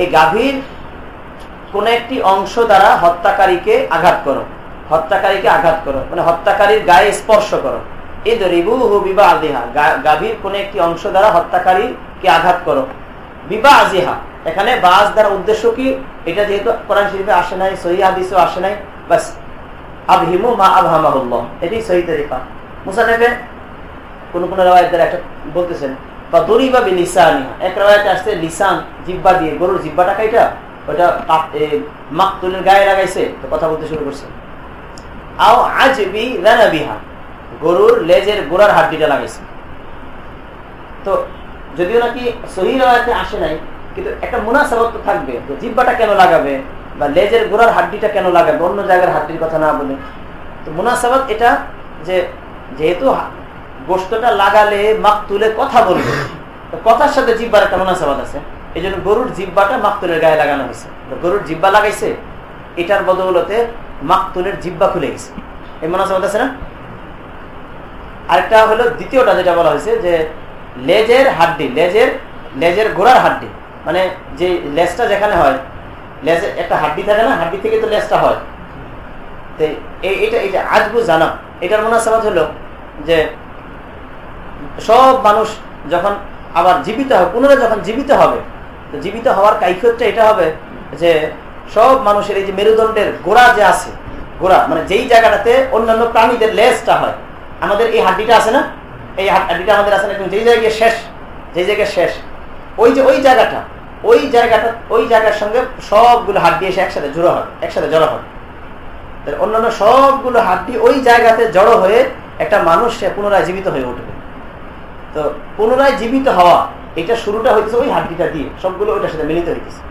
এই গাভীর কোন একটি অংশ দ্বারা হত্যাকারীকে আঘাত করো। হত্যাকারীকে আঘাত করো মানে হত্যাকারীর গায়ে স্পর্শ করো। এই রিবু বিবাহ আজিহা গাভীর কোন একটি অংশ দ্বারা হত্যাকারীকে আঘাত করো। বিবাহ আজিহা এখানে বাস দ্বারা উদ্দেশ্য কি? এটা যেহেতু কোরআন শরীফে আসে নাই, সহি হাদিসও আসে নাই। বাস, আবহিমু মা আবহামাহুল্লাহ, এটি সহি তরিকা মুসানেফে কোন কোন রেওয়ায়ত একটা বলতেছেন বা দড়ি বা লিসানিহা এক রেওয়ায়তে আসছে, লিসান জিব্বা দিয়ে, গরুর জিব্বাটা কাইটা? ওটা মাকতুলের গায়ে লাগাইছে, তো কথা বলতে শুরু করছে। গরুর লেজের গোড়ার হাড্ডিটা লাগাইছে তো যদিও নাকি সহি আসে নাই, কিন্তু একটা মুনাসাবত থাকবে জিব্বাটা কেন লাগাবে বা লেজের গোড়ার হাড্ডিটা কেন লাগাবে, অন্য জায়গার হাড্ডির কথা না বলে। তো মুনাসাবাদ এটা যেহেতু গোস্তটা লাগালে মাক তুলে কথা বলবে কথার সাথে জিব্বার একটা মুনাসাবাদ আছে। এই জন্য গরুর জিব্বাটা মাকতুলের গায়ে লাগানো হয়েছে। গরুর জিব্বা লাগাইছে, এটার বদৌলতে মাকতুলের জিব্বা খুলে গেছে। এই মনাসাবাদ আছে না? আরেকটা হলো দ্বিতীয়টা যেটা বলা হয়েছে যে লেজের হাড্ডি, লেজের লেজের গোড়ার হাড্ডি। মানে যে লেজটা যেখানে হয় লেজের একটা হাড্ডি থাকে না, হাড্ডি থেকে তো লেজটা হয়। তো এইটা এই যে আজবু জানা, এটার মনাসাবাদ হলো যে সব মানুষ যখন আবার জীবিত হবে, পুনরায় যখন জীবিত হবে, তো জীবিত হওয়ার কাইফিয়তটা এটা হবে যে সব মানুষের এই যে মেরুদণ্ডের গোড়া যে আছে, গোড়া মানে যেই জায়গাটাতে অন্যান্য প্রাণীদের লেজটা হয়, আমাদের এই হাড্ডিটা আছে না? এই হাড্ডিটা আমাদের আছে না? যেই জায়গায় শেষ, যেই জায়গায় শেষ, ওই যে ওই জায়গাটা ওই জায়গাটা, ওই জায়গার সঙ্গে সবগুলো হাড্ডি এসে একসাথে জড়ো হয়, একসাথে জড়ো হয়। অন্যান্য সবগুলো হাড্ডি ওই জায়গাতে জড়ো হয়ে একটা মানুষ সে পুনরায় জীবিত হয়ে উঠবে। তো পুনরায় জীবিত হওয়া, এটা শুরুটা হইতেছে ওই হাড্ডিটা দিয়ে, সবগুলো ওইটার সাথে মিলিত হইতেছে।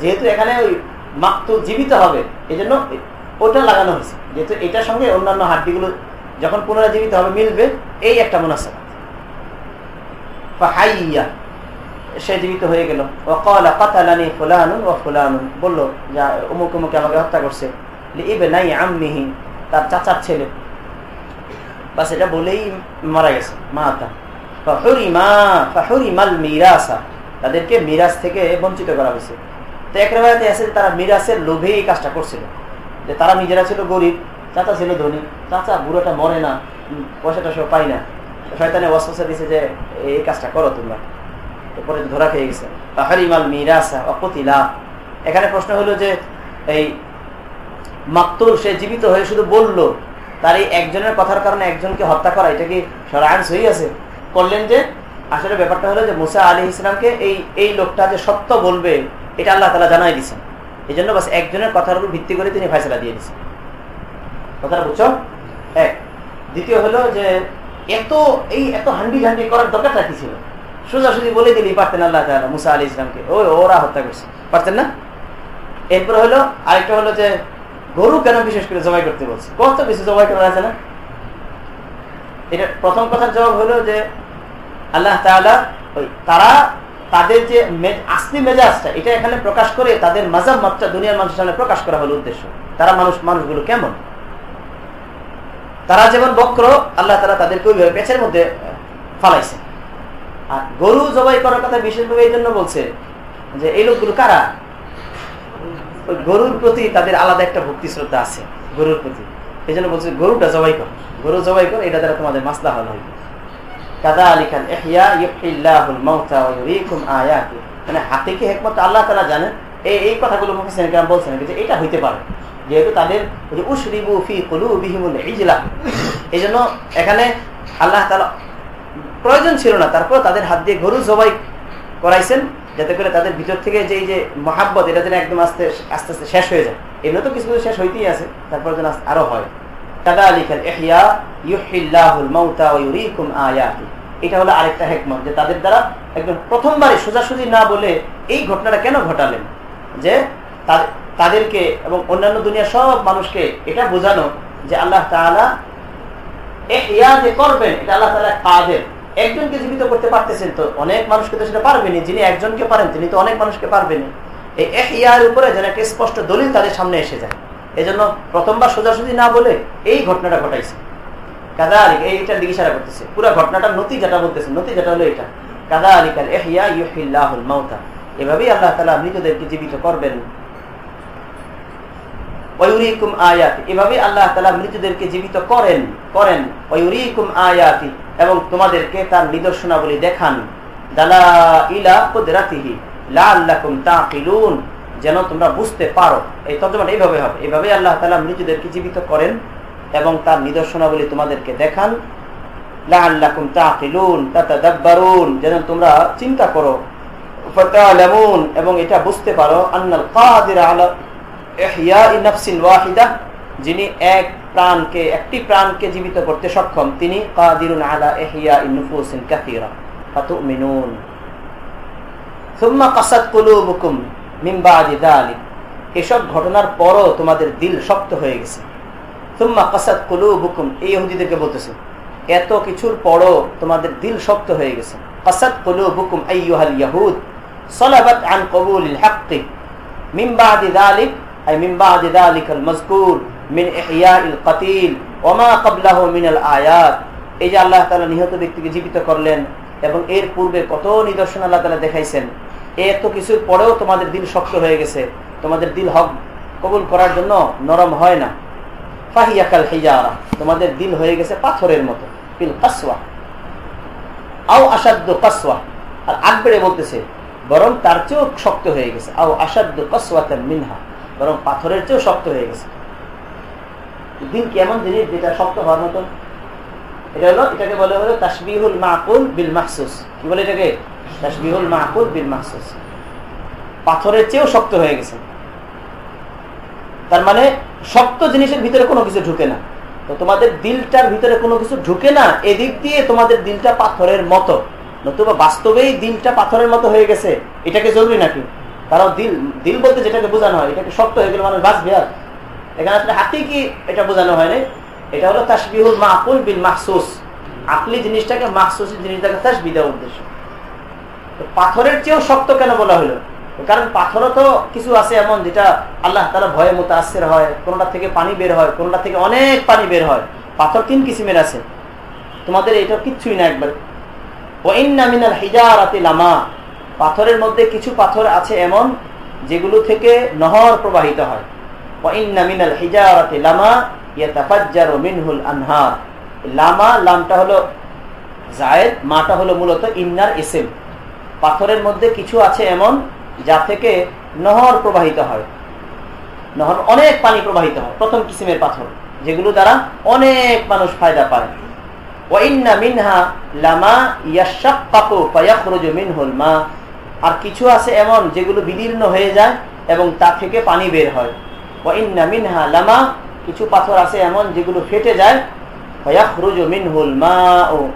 যেহেতু এখানে ওই মাকতু জীবিত হবে এই জন্য ওটা লাগানো হয়েছে। যেহেতু এটার সঙ্গে অন্যান্য হাড্ডিগুলো যখন পুনরায় জীবিত হবে, মিলবে, এই একটা মোনাসাবাত। হাইয়া সে জীবিত হয়ে গেল। ও কলা কাতালানি ফুলানুন ও ফুলানুন। বলল, যা, অমুক অমুক আমাকে হত্যা করছে। ইবে নাই আমিহি তার চাচার ছেলে। বা সেটা বলেই মারা গেছে, মাতা। মিরাসা, তাদেরকে মিরাজ থেকে বঞ্চিত করা হয়েছে। তো এক রেবায়তে আছে তারা মিরাসের লোভে এই কাজটা করছিল। যে তারা নিজেরা ছিল গরিব, চাচা ছিল ধনী, চাচা বুড়োটা মরে না পয়সা টয়সা পাই না। শয়তানে ওয়াসওয়াসা দিছে যে এই কাজটা করো তোমরা। এরপরে ধরা খেয়ে গেছে। হারিমাল মিরাসা অকতিলা। এখানে প্রশ্ন হলো যে, এই মাকতুল সে জীবিত হয়ে শুধু বলল, তার এই একজনের কথার কারণে একজনকে হত্যা করা, এটা কি সরায়ন সহি আছে? করলেন যে, আসলে ব্যাপারটা হলো যে, মুসা আলী ইসলামকে এই এই লোকটা যে সত্য বলবে এটা আল্লাহ তালা জানাই দিচ্ছেন এই জন্য বাস একজনের কথার উপর ভিত্তি করে তিনি ফাইসলা দিয়ে দিচ্ছেন কথাটা বুঝছ? এক। দ্বিতীয় হলো যে, এত, এই এত হান্ডি ঝান্ডি করার দরকারটা কি ছিল? সোজাসুজি বলে দিলি পারতেন আল্লাহ তালা মুসা আলী ইসলামকে ওই ওরা হত্যা করছে। পারতেন না? এরপর হলো আরেকটা হলো যে, গরু কেন বিশেষ করে জবাই করতে বলছে? কত বেশি জবাই করা আছে না? এটা প্রথম কথার জবাব হলো যে, আল্লাহ তালা ওই তারা তাদের যে আসলি মেজাজটা, এটা এখানে প্রকাশ করে তাদের মাজাব মাত্রা দুনিয়ার মানুষের সামনে প্রকাশ করা হলো উদ্দেশ্য। তারা মানুষ মানুষগুলো কেমন? তারা যেমন বক্র, আল্লাহ তারা তাদেরকে ওইভাবে পেছের মধ্যে ফালাইছে আর গরু জবাই করার কথা বিশেষভাবে এই জন্য বলছে যে এই লোকগুলো কারা? ওই গরুর প্রতি তাদের আলাদা একটা ভক্তি শ্রদ্ধা আছে, গরুর প্রতি। এই জন্য বলছে গরুটা জবাই কর। গরু জবাই কর, এটা দ্বারা তোমাদের মাসলা হল হইবে মানে আল্লাহ জানেন। এই কথাগুলো বলছেন যে এটা হইতে পারে। যেহেতু তাদের ইজলা। এখানে আল্লাহ তাআলা প্রয়োজন ছিল না। তারপর তাদের হাত দিয়ে গরু জবাই করাইছেন, যাতে করে তাদের ভিতর থেকে যে যে মহাব্বত, এটা যেন একদম আস্তে আস্তে আস্তে শেষ হয়ে যায়। এমনি তো কিছু কিছু শেষ হইতেই আছে তারপর যেন আরও হয়। এটা হলো আরেকটা হেকমত যে তাদের দ্বারা একদম প্রথমবারে সোজাসুজি না বলে এই ঘটনাটা কেন ঘটালেন? যে তাদেরকে এবং অন্যান্য দুনিয়ার সব মানুষকে এটা বোঝানো যে আল্লাহ তালা ইয়া যে করবেন, এটা আল্লাহ তালা কাদের? একজনকে জীবিত করতে পারতেছেন তো অনেক মানুষকে তো সেটা পারবেনি, যিনি একজনকে পারেন, তিনি তো অনেক মানুষকে পারবেনি। এই এক ইয়ার উপরে যেন একটা স্পষ্ট দলিল তাদের সামনে এসে যায়। এই জন্য প্রথমবার সোজাসুজি না বলে এই ঘটনাটা ঘটাইছে। কাদা আলিক এইটার দিকে সারা করতেছে। পুরো ঘটনাটার নতি যেটা বলতেছে নতি যেটা হলো এটা। কাদা আলিকাল এহিয়া ইউহিল্লাহুল মাউতা। এভাবেই আল্লাহ তালা মৃতদেরকে জীবিত করবেন। ওয়ুরিকুম আয়াতি। এভাবে আল্লাহ তালা মৃতদেরকে জীবিত করেন করেন। ওয়ুরিকুম আয়াতি। এবং তোমাদেরকে তার নিদর্শনাবলী দেখান। দালা ইলা কুদরাতিহি লাআল্লাকুম তাকিলুন যেন তোমরা বুঝতে পারো। এই তর্জমাটা এইভাবে হবে। এইভাবে আল্লাহ তালা মৃতদেরকে জীবিত করেন এবং তার নিদর্শনাবলী তোমাদেরকে দেখান। যেন তোমরা চিন্তা করো এবং এটা বুঝতে পারো যিনি এক প্রাণকে, একটি প্রাণকে জীবিত করতে সক্ষম, তিনি কাদিরুন মিম্বা আজিদা আলী এসব ঘটনার পরও তোমাদের দিল শক্ত হয়ে গেছে। তুম্মা এই বলতেছে, এত কিছুর পরও তোমাদের দিল শক্ত হয়ে গেছে। ইয়াহুদ, সলাবাত আন কবুল হাক্কি। মিম্বা আদিদা আই মিম্বা আদিদা আলিক মজকুর, মিন ইয়া ইল কাতিল, ওমা কবলাহ মিনাল আয়াত। এই যে আল্লাহ তালা নিহত ব্যক্তিকে জীবিত করলেন এবং এর পূর্বে কত নিদর্শন আল্লাহ তালা দেখাইছেন এত কিছুর পরেও তোমাদের দিল শক্ত হয়ে গেছে। তোমাদের দিল হক কবুল করার জন্য নরম হয় না। ফাহিয়াকাল হিজারা, তোমাদের দিল হয়ে গেছে পাথরের মতো পিল কাসওয়া। আও আসাদ্দ কাসওয়া। আর আগ বেড়ে বলতেছে, বরং তার চেয়েও শক্ত হয়ে গেছে। আও আসাদ্দ কাসওয়াতান মিনহা, বরং পাথরের চেয়েও শক্ত হয়ে গেছে। দিন কেমন জিনিস যেটা শক্ত হওয়ার মতন এটা হলো, এটাকে বলে হলো তাসবিহুল মাহকুল বিল মাহসুস। কি বলে এটাকে? পাথরের চেয়েও শক্ত হয়ে গেছে। তার মানে শক্ত জিনিসের ভিতরে কোনো কিছু ঢুকে না। তো তোমাদের দিলটার ভিতরে কোনো কিছু ঢুকে না, এদিক দিয়ে তোমাদের দিলটা পাথরের মতো। নতুবা বাস্তবেই দিলটা পাথরের মতো হয়ে গেছে, এটাকে জরুরি নাকি? কারণ দিল দিল বলতে যেটাকে বোঝানো হয়, এটাকে শক্ত হয়ে গেলে মানুষ বাঁচবে আর। এখানে আসলে হাতি কি এটা বোঝানো হয় না এটা হলো তাসবিহুল মাহকুল বিল মাহসুস আকলি জিনিসটাকে মাহসুস জিনিসটাকে তাসবি দেওয়ার উদ্দেশ্য। পাথরের চেয়েও শক্ত কেন বলা হলো? কারণ পাথরও তো কিছু আছে এমন যেটা আল্লাহ তারা ভয়ে মোতাসের হয়, কোনটা থেকে পানি বের হয়, কোনটা থেকে অনেক পানি বের হয়। পাথর তিন কিসিমের আছে। তোমাদের এটা কিচ্ছুই না একবার। ওইনামিনাল হিজারাতে লামা। পাথরের মধ্যে কিছু পাথর আছে এমন যেগুলো থেকে নহর প্রবাহিত হয়। ওইনামিনাল হিজারাতে লামা ইয়াতাফাজ্জারু মিনহুল আনহার। লামা, লামটা হলো জায়েদ, মাটা হলো মূলত ইন্নার এসেম পাথরের মধ্যে কিছু আছে এমন যা থেকে নহর প্রবাহিত হয়। নহর অনেক পানি প্রবাহিত হয়, প্রথম কিসিমের পাথর, যেগুলো দ্বারা অনেক মানুষ ফায়দা পায়। ওয়াইন্না মিনহা লামা ইয়াশাক্কাকু ফায়াখরুজু মিনহুল মা। আর কিছু আছে এমন যেগুলো বিদীর্ণ হয়ে যায় এবং তা থেকে পানি বের হয়। ওয়াইন্না মিনহা লামা, কিছু পাথর আছে এমন যেগুলো ফেটে যায়। ফায়াখরুজু মিনহুল মা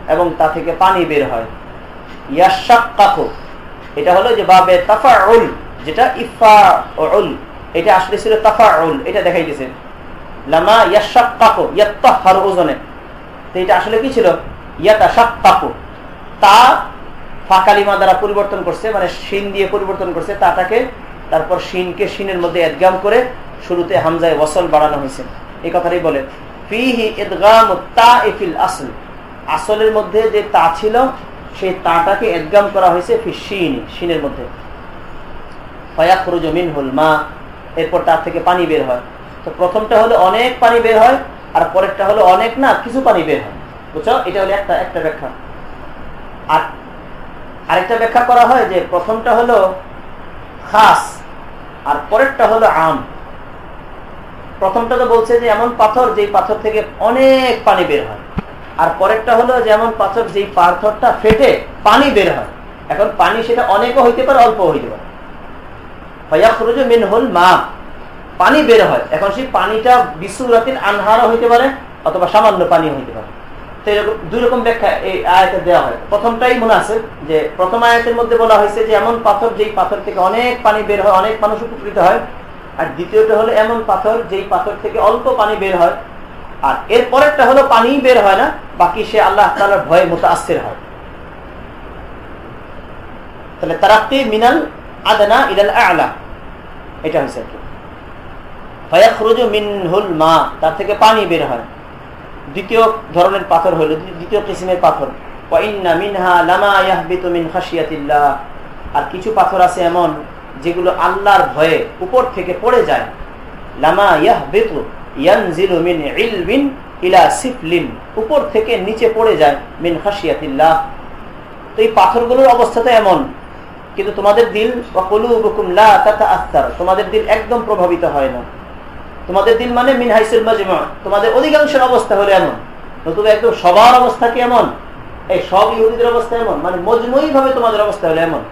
এবং তা থেকে পানি বের হয়। এটা হলো যে বাবে তাফাউল, যেটা ইফা উল এটা আসলে ছিল তাফাউল, এটা দেখাই দেখাইতেছে। লামা ইয়াশাক্কাকু, ইয়াত্তাহহারু ওজনে। তো এটা আসলে কি ছিল? ইয়াতা সাক্কাকু তা ফাঁকালিমা দ্বারা পরিবর্তন করছে মানে শিন দিয়ে পরিবর্তন করছে, তাটাকে তারপর শিনকে শিনের মধ্যে এদগাম করে শুরুতে হামজায় ওসল বাড়ানো হয়েছে। এই কথাটাই বলে, ফিহি এদগাম তা ইফিল আসল। আসলের মধ্যে যে তা ছিল সেই তাটাকে এদগাম করা হয়েছে ফি শিন, শিনের মধ্যে। ফয়াকরুজমিন হুল মা, এরপর তার থেকে পানি বের হয়। তো প্রথমটা হলো অনেক পানি বের হয়, আর পরেরটা হলো অনেক না, কিছু পানি বের হয়। বুঝছ? এটা হলো একটা একটা ব্যাখ্যা। আর আরেকটা ব্যাখ্যা করা হয় যে প্রথমটা হলো খাস, আর পরেরটা হলো আম। প্রথমটা তো বলছে যে এমন পাথর যেই পাথর থেকে অনেক পানি বের হয়। আর পরেরটা হলো যেমন পাথর যেই পাথরটা ফেটে পানি বের হয়। এখন পানি সেটা অনেকও হইতে পারে অল্প হইতে পারে। মিনহুল মা পানি বের হয়। এখন সেই পানিটা বিশ্বরাতির আনহারও হইতে পারে অথবা সামান্য পানি হইতে পারে। তো এরকম দুই রকম ব্যাখ্যা এই আয়াতে দেওয়া হয়। প্রথমটাই মনে আছে যে প্রথম আয়াতের মধ্যে বলা হয়েছে যে এমন পাথর যেই পাথর থেকে অনেক পানি বের হয়, অনেক মানুষ উপকৃত হয়। আর দ্বিতীয়টা হলো এমন পাথর যেই পাথর থেকে অল্প পানি বের হয় আর এর পরেরটা হলো পানি বের হয় না, বাকি সে আল্লাহ তালার ভয়ে মোতাসের হয়। তাহলে তারাক্তি মিনাল আদনা ইলাল আলা। এটা হয়েছে মা, তার থেকে পানি বের হয়। দ্বিতীয় ধরনের পাথর হলো দ্বিতীয় কিসিমের পাথর। আর কিছু পাথর আছে এমন যেগুলো আল্লাহর ভয়ে উপর থেকে পড়ে যায়। লামা ইয়াহবিতু উপর থেকে নিচে পড়ে যায়, মিন খাশিয়াতিল্লাহ। তো এই পাথরগুলোর অবস্থা তো এমন, কিন্তু তোমাদের দিল আস্তার তোমাদের দিল একদম প্রভাবিত হয় না। তোমাদের দিল মানে মিন মিনহাইসুল মাজমা, তোমাদের অধিকাংশের অবস্থা হলো এমন। নতুবা একদম সবার অবস্থা কি এমন? এই সব ইহুদিদের অবস্থা এমন মানে মজমুই ভাবে তোমাদের অবস্থা হলো এমন।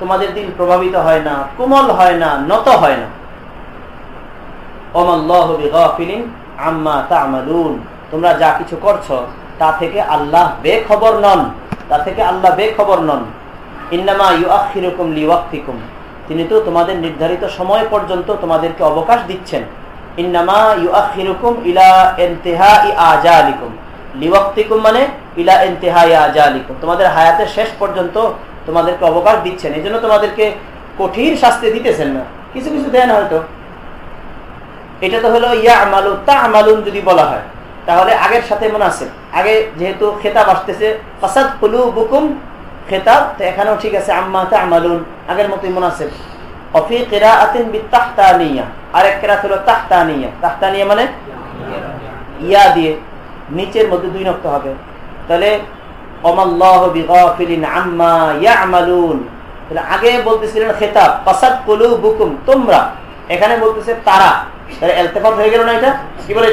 তোমাদের দিল প্রভাবিত হয় না, কোমল হয় না, নত হয় না। তোমরা যা কিছু করছ, তা থেকে আল্লাহ বেখবর নন, তা থেকে আল্লাহ বেখবর নন। ইন্নামা ইউ আখিরকম লিওয়াক্তিকুম। তিনি তো তোমাদের নির্ধারিত সময় পর্যন্ত তোমাদেরকে অবকাশ দিচ্ছেন। ইন্নামা ইউ আখিরকম ইলা এনতেহা ই আজা আলিকুম লিওয়াক্তিকুম মানে ইলা এনতেহা ই আজা আলিকুম তোমাদের হায়াতের শেষ পর্যন্ত তোমাদেরকে অবকাশ দিচ্ছেন এই জন্য তোমাদেরকে কঠিন শাস্তি দিতেছেন না। কিছু কিছু দেন হয়তো। এটা তো হলো ইয়া আমালু তা আমালুন যদি বলা হয়। তাহলে আগের সাথে মনে আছে আগে যেহেতু খেতাব আসতেছে, ফাসাদ কুলু বুকুম খেতাব তো এখানেও ঠিক আছে, আম্মা তা আমালুন আগের মতোই মনে আছে অফি কেরা আতেন বি তাহতানিয়া আরেক কেরাত হলো তাহতানিয়া। তাহতানিয়া মানে ইয়া দিয়ে, নিচের মধ্যে দুই নক্ত হবে। তাহলে আগে বলতেছিলেন খেতাব, ফাসাদ কুলু বুকুম তোমরা। এখানে বলতেছে তারা। এলতেফাত হয়ে গেল না এটা? কি বলে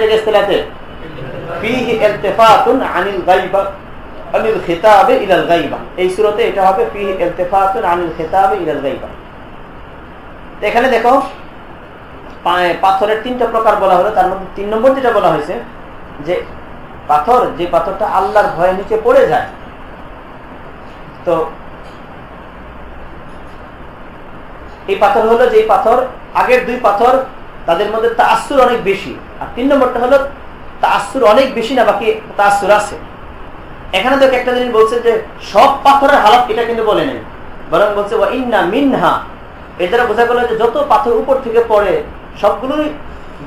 এই এটা হবে আনিল এখানে দেখো পাথরের তিনটা প্রকার বলা হলো, তার মধ্যে তিন নম্বর যেটা বলা হয়েছে, যে পাথর, যে পাথরটা আল্লাহর ভয়ে নিচে পড়ে যায় তো এই পাথর হলো যে পাথর, আগের দুই পাথর তাদের মধ্যে তাসুর অনেক বেশি, আর তিন নম্বরটা হলো তাসুর অনেক বেশি না, বাকি তাসুর আছে। এখানে তো একটা জিনিস বলছে যে সব পাথরের হালাত এটা কিন্তু বলে নেই, বরং বলছে ইন্না মিনহা। এর বোঝা গেল যে যত পাথর উপর থেকে পড়ে, সবগুলোই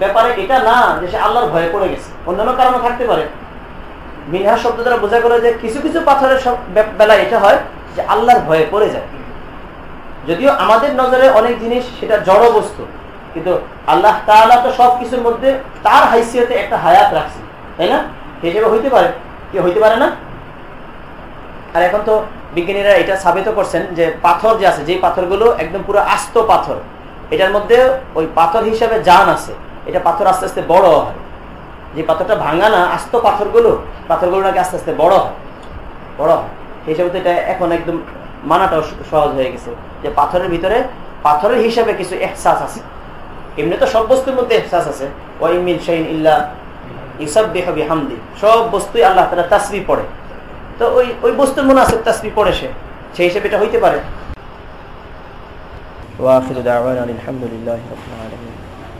ব্যাপারে এটা না যে সে আল্লাহর ভয়ে পড়ে গেছে। অন্যান্য কারণও থাকতে পারে। মিনহা শব্দ দ্বারা বোঝা গেল যে কিছু কিছু পাথরের বেলায় এটা হয় যে আল্লাহর ভয়ে পড়ে যায়। যদিও আমাদের নজরে অনেক জিনিস সেটা জড় বস্তু, কিন্তু আল্লাহ তাআলা তো সব কিছুর মধ্যে তার হাইসিয়তে একটা হায়াত রাখছে তাই না? হিসেবে হইতে পারে, কি হইতে পারে না? আর এখন তো বিজ্ঞানীরা এটা সাবিত করছেন যে পাথর যে আছে যে পাথরগুলো একদম পুরো আস্ত পাথর, এটার মধ্যে ওই পাথর হিসাবে জান আছে, এটা পাথর আস্তে আস্তে বড় হয়। যে পাথরটা ভাঙা না, আস্ত পাথরগুলো পাথরগুলো নাকি আস্তে আস্তে বড় হয়। বড় হয়। সেই হিসাবে তো এটা এখন একদম মানাটাও সহজ হয়ে গেছে। যে পাথরের ভিতরে পাথরের হিসাবে কিছু এহসাস আছে। এমনি তো সব বস্তুর মধ্যে এহসাস আছে। ওয়াইমিন শাইন ইল্লা হামদি সব বস্তুই আল্লাহ তারা তাসবি পড়ে। তো ওই ওই বস্তুর মনে আছে তাসবি পড়ে সে। সেই হিসেবে এটা হইতে পারে।